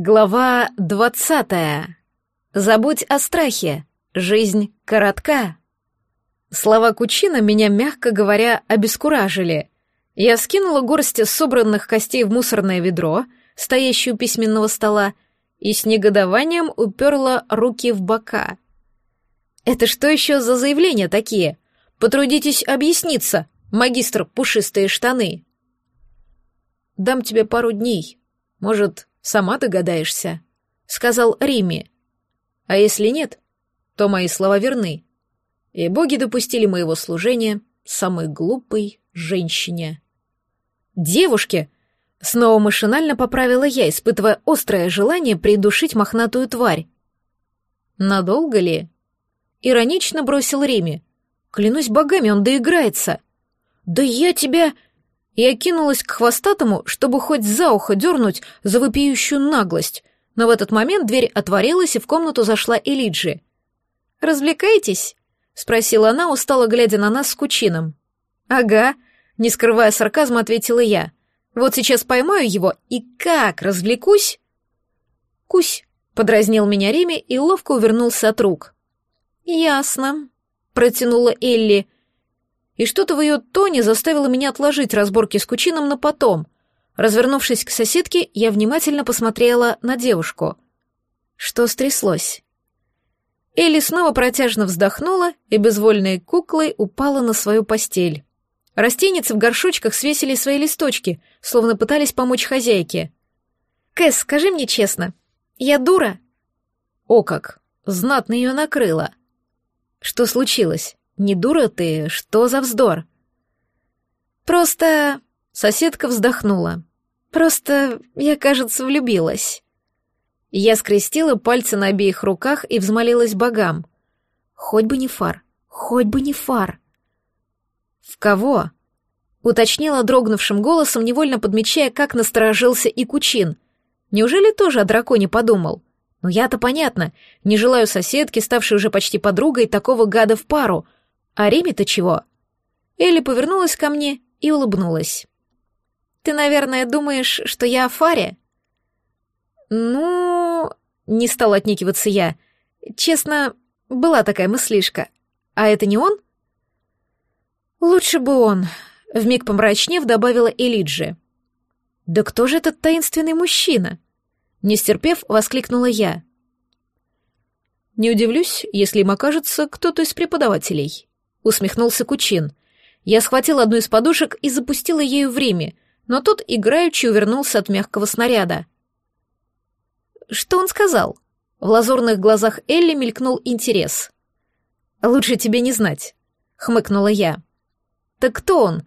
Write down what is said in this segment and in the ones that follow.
Глава двадцатая. Забудь о страхе. Жизнь коротка. Слова Кучина меня, мягко говоря, обескуражили. Я скинула горсть собранных костей в мусорное ведро, стоящее у письменного стола, и с негодованием уперла руки в бока. «Это что еще за заявления такие? Потрудитесь объясниться, магистр пушистые штаны!» «Дам тебе пару дней. Может, Сама догадаешься», — сказал Рими. «А если нет, то мои слова верны. И боги допустили моего служения самой глупой женщине». «Девушке!» — снова машинально поправила я, испытывая острое желание придушить мохнатую тварь. «Надолго ли?» — иронично бросил Рими. «Клянусь богами, он доиграется». «Да я тебя...» Я кинулась к хвостатому, чтобы хоть за ухо дернуть за вопиющую наглость, но в этот момент дверь отворилась, и в комнату зашла Элиджи. «Развлекаетесь?» — спросила она, устало глядя на нас с кучином. «Ага», — не скрывая сарказма, ответила я. «Вот сейчас поймаю его, и как развлекусь?» «Кусь», — подразнил меня Реми и ловко увернулся от рук. «Ясно», — протянула Элли, — и что-то в ее тоне заставило меня отложить разборки с Кучином на потом. Развернувшись к соседке, я внимательно посмотрела на девушку. Что стряслось? Элли снова протяжно вздохнула и безвольной куклой упала на свою постель. Растеницы в горшочках свесили свои листочки, словно пытались помочь хозяйке. «Кэс, скажи мне честно, я дура?» «О как! Знатно ее накрыло!» «Что случилось?» Не дура ты, что за вздор? Просто... Соседка вздохнула. Просто я, кажется, влюбилась. Я скрестила пальцы на обеих руках и взмолилась богам. Хоть бы не фар, хоть бы не фар. В кого? Уточнила дрогнувшим голосом, невольно подмечая, как насторожился и Кучин. Неужели тоже о драконе подумал? Ну я-то понятно, не желаю соседки, ставшей уже почти подругой, такого гада в пару — а Риме-то чего? Элли повернулась ко мне и улыбнулась. «Ты, наверное, думаешь, что я о фаре?» «Ну...» — не стала отнекиваться я. «Честно, была такая мыслишка. А это не он?» «Лучше бы он», — вмиг помрачнев добавила Элиджи. «Да кто же этот таинственный мужчина?» Не стерпев, воскликнула я. «Не удивлюсь, если им окажется кто-то из преподавателей», — усмехнулся Кучин. Я схватил одну из подушек и запустила ею в Риме, но тот играючи увернулся от мягкого снаряда. «Что он сказал?» В лазурных глазах Элли мелькнул интерес. «Лучше тебе не знать», — хмыкнула я. «Так кто он?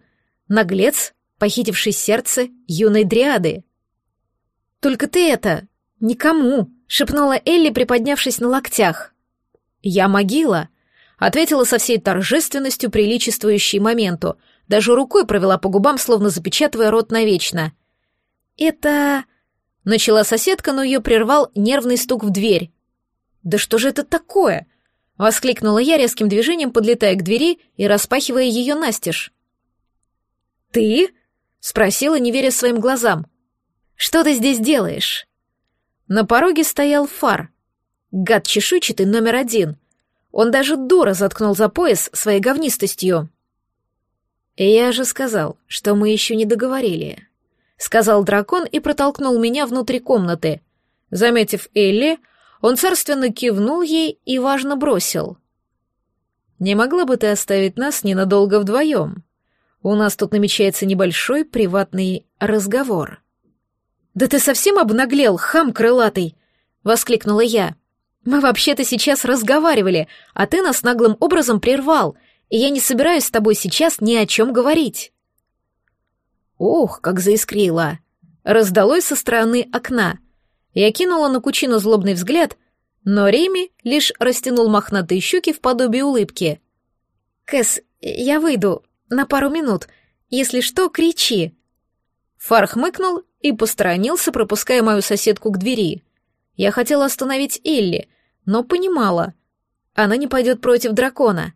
Наглец, похитивший сердце юной дриады?» «Только ты это... никому», — шепнула Элли, приподнявшись на локтях. «Я могила», Ответила со всей торжественностью, приличествующей моменту. Даже рукой провела по губам, словно запечатывая рот навечно. «Это...» — начала соседка, но ее прервал нервный стук в дверь. «Да что же это такое?» — воскликнула я резким движением, подлетая к двери и распахивая ее настежь. «Ты?» — спросила, не веря своим глазам. «Что ты здесь делаешь?» На пороге стоял фар. Гад чешуйчатый номер один. Он даже дура заткнул за пояс своей говнистостью. «Я же сказал, что мы еще не договорили», — сказал дракон и протолкнул меня внутри комнаты. Заметив Элли, он царственно кивнул ей и важно бросил. «Не могла бы ты оставить нас ненадолго вдвоем? У нас тут намечается небольшой приватный разговор». «Да ты совсем обнаглел, хам крылатый!» — воскликнула я. Мы вообще-то сейчас разговаривали, а ты нас наглым образом прервал, и я не собираюсь с тобой сейчас ни о чем говорить. Ох, как заискрило. Раздалось со стороны окна. Я кинула на кучину злобный взгляд, но Реми лишь растянул мохнатые щеки в подобие улыбки. «Кэс, я выйду на пару минут. Если что, кричи». Фар хмыкнул и посторонился, пропуская мою соседку к двери. Я хотела остановить Элли, но понимала. Она не пойдет против дракона.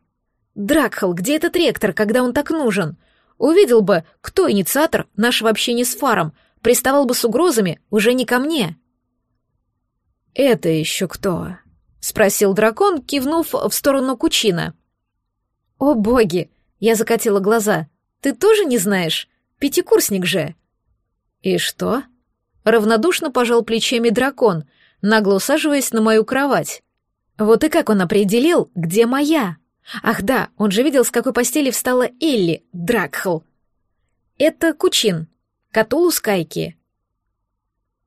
Дракхал, где этот ректор, когда он так нужен? Увидел бы, кто инициатор нашего общения с Фаром, приставал бы с угрозами уже не ко мне. «Это еще кто?» — спросил дракон, кивнув в сторону Кучина. «О боги!» — я закатила глаза. «Ты тоже не знаешь? Пятикурсник же!» «И что?» — равнодушно пожал плечами дракон, нагло усаживаясь на мою кровать. «Вот и как он определил, где моя?» Ах да, он же видел, с какой постели встала Элли, Дракхл. Это Кучин, Катулу Скайки.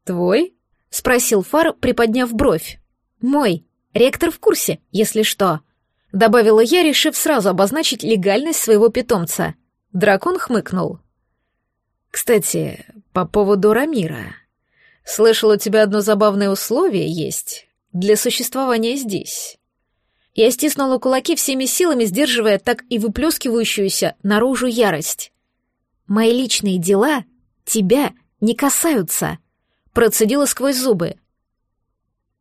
Твой? Спросил Фар, приподняв бровь. Мой. Ректор в курсе, если что. Добавила я, решив сразу обозначить легальность своего питомца. Дракон хмыкнул. Кстати, по поводу Рамира. Слышал, у тебя одно забавное условие есть для существования здесь. Я стиснула кулаки всеми силами, сдерживая так и выплескивающуюся наружу ярость. «Мои личные дела тебя не касаются», — процедила сквозь зубы.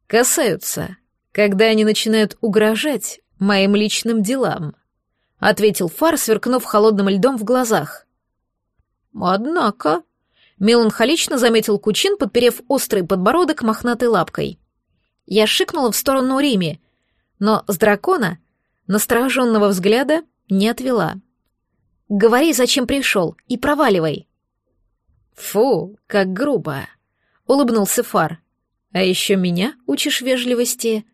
«Касаются, когда они начинают угрожать моим личным делам», — ответил Фар, сверкнув холодным льдом в глазах. «Однако», — меланхолично заметил Кучин, подперев острый подбородок мохнатой лапкой. Я шикнула в сторону Рими — но с дракона настороженного взгляда не отвела. «Говори, зачем пришел, и проваливай». «Фу, как грубо», — улыбнулся Фар. «А еще меня учишь вежливости?»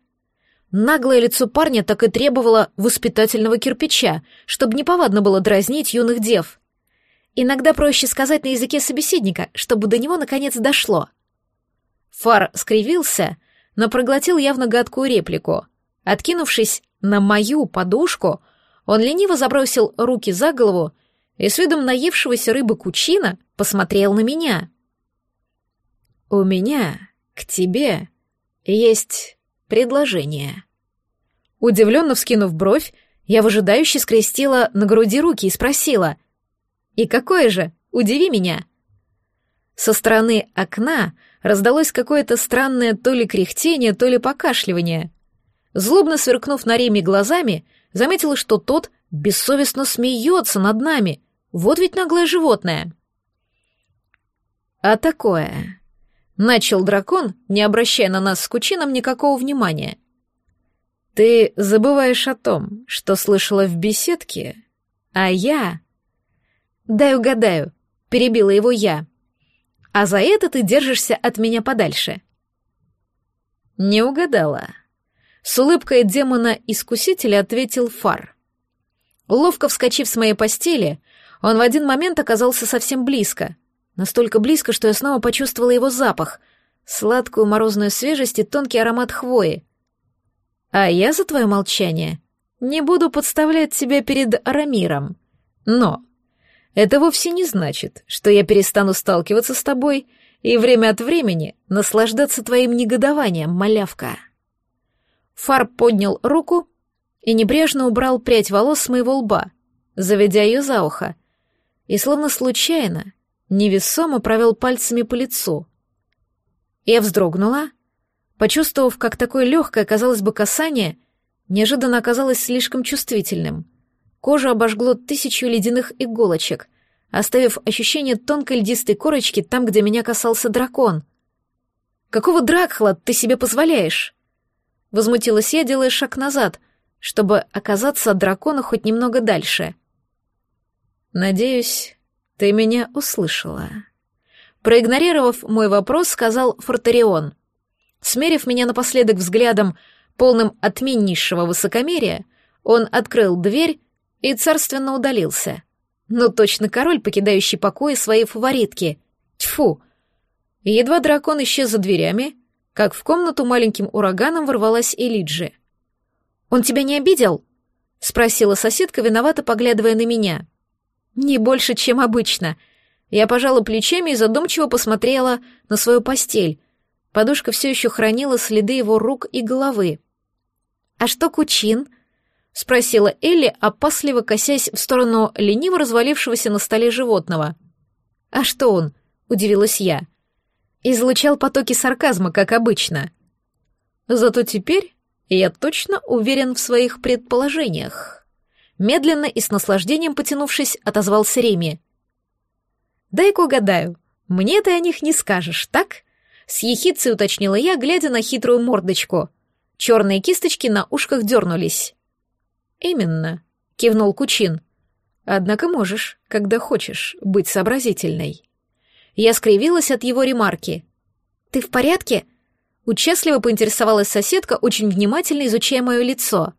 Наглое лицо парня так и требовало воспитательного кирпича, чтобы неповадно было дразнить юных дев. Иногда проще сказать на языке собеседника, чтобы до него наконец дошло. Фар скривился, но проглотил явно гадкую реплику — Откинувшись на мою подушку, он лениво забросил руки за голову и с видом наевшегося рыбы кучина посмотрел на меня. «У меня к тебе есть предложение». Удивленно вскинув бровь, я выжидающе скрестила на груди руки и спросила. «И какое же? Удиви меня!» Со стороны окна раздалось какое-то странное то ли кряхтение, то ли покашливание. Злобно сверкнув на Реме глазами, заметила, что тот бессовестно смеется над нами. Вот ведь наглое животное. А такое... Начал дракон, не обращая на нас с Кучином никакого внимания. Ты забываешь о том, что слышала в беседке, а я... Дай угадаю, перебила его я. А за это ты держишься от меня подальше. Не угадала. С улыбкой демона-искусителя ответил Фар. Ловко вскочив с моей постели, он в один момент оказался совсем близко. Настолько близко, что я снова почувствовала его запах, сладкую морозную свежесть и тонкий аромат хвои. А я за твое молчание не буду подставлять тебя перед Рамиром. Но это вовсе не значит, что я перестану сталкиваться с тобой и время от времени наслаждаться твоим негодованием, малявка. Фар поднял руку и небрежно убрал прядь волос с моего лба, заведя ее за ухо, и словно случайно, невесомо провел пальцами по лицу. Я вздрогнула, почувствовав, как такое легкое, казалось бы, касание неожиданно оказалось слишком чувствительным. Кожу обожгло тысячу ледяных иголочек, оставив ощущение тонкой льдистой корочки там, где меня касался дракон. «Какого дракхла ты себе позволяешь?» Возмутилась я, делая шаг назад, чтобы оказаться от дракона хоть немного дальше. «Надеюсь, ты меня услышала». Проигнорировав мой вопрос, сказал Фортерион. Смерив меня напоследок взглядом, полным отменнейшего высокомерия, он открыл дверь и царственно удалился. Ну, точно король, покидающий покои своей фаворитки. Тьфу! Едва дракон исчез за дверями, как в комнату маленьким ураганом ворвалась Элиджи. «Он тебя не обидел?» — спросила соседка, виновато поглядывая на меня. «Не больше, чем обычно». Я пожала плечами и задумчиво посмотрела на свою постель. Подушка все еще хранила следы его рук и головы. «А что Кучин?» — спросила Элли, опасливо косясь в сторону лениво развалившегося на столе животного. «А что он?» — удивилась я излучал потоки сарказма, как обычно. Зато теперь я точно уверен в своих предположениях. Медленно и с наслаждением потянувшись, отозвался Реми. «Дай-ка угадаю, мне ты о них не скажешь, так? С ехицей уточнила я, глядя на хитрую мордочку. Черные кисточки на ушках дернулись. «Именно», — кивнул Кучин. «Однако можешь, когда хочешь, быть сообразительной». Я скривилась от его ремарки. «Ты в порядке?» Участливо поинтересовалась соседка, очень внимательно изучая мое лицо.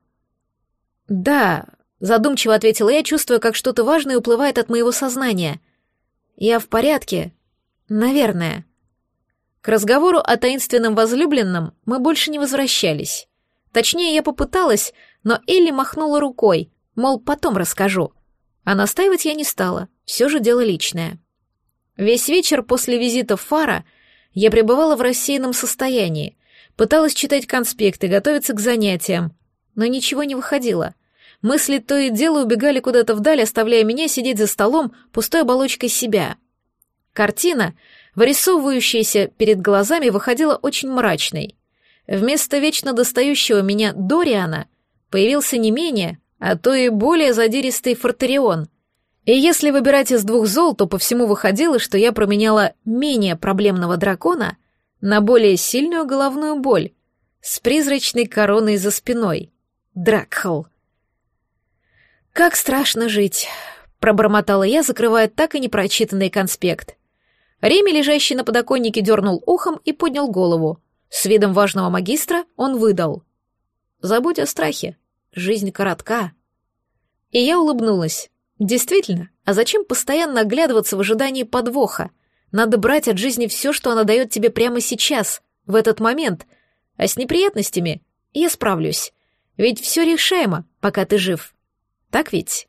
«Да», — задумчиво ответила я, чувствуя, как что-то важное уплывает от моего сознания. «Я в порядке. Наверное». К разговору о таинственном возлюбленном мы больше не возвращались. Точнее, я попыталась, но Элли махнула рукой, мол, потом расскажу. А настаивать я не стала, все же дело личное. Весь вечер после визита Фара я пребывала в рассеянном состоянии, пыталась читать конспекты, готовиться к занятиям, но ничего не выходило. Мысли то и дело убегали куда-то вдаль, оставляя меня сидеть за столом пустой оболочкой себя. Картина, вырисовывающаяся перед глазами, выходила очень мрачной. Вместо вечно достающего меня Дориана появился не менее, а то и более задиристый Фортерион — и если выбирать из двух зол, то по всему выходило, что я променяла менее проблемного дракона на более сильную головную боль с призрачной короной за спиной. Дракхол. «Как страшно жить», — пробормотала я, закрывая так и непрочитанный конспект. Реми, лежащий на подоконнике, дернул ухом и поднял голову. С видом важного магистра он выдал. «Забудь о страхе. Жизнь коротка». И я улыбнулась. Действительно, а зачем постоянно оглядываться в ожидании подвоха? Надо брать от жизни все, что она дает тебе прямо сейчас, в этот момент. А с неприятностями я справлюсь. Ведь все решаемо, пока ты жив. Так ведь?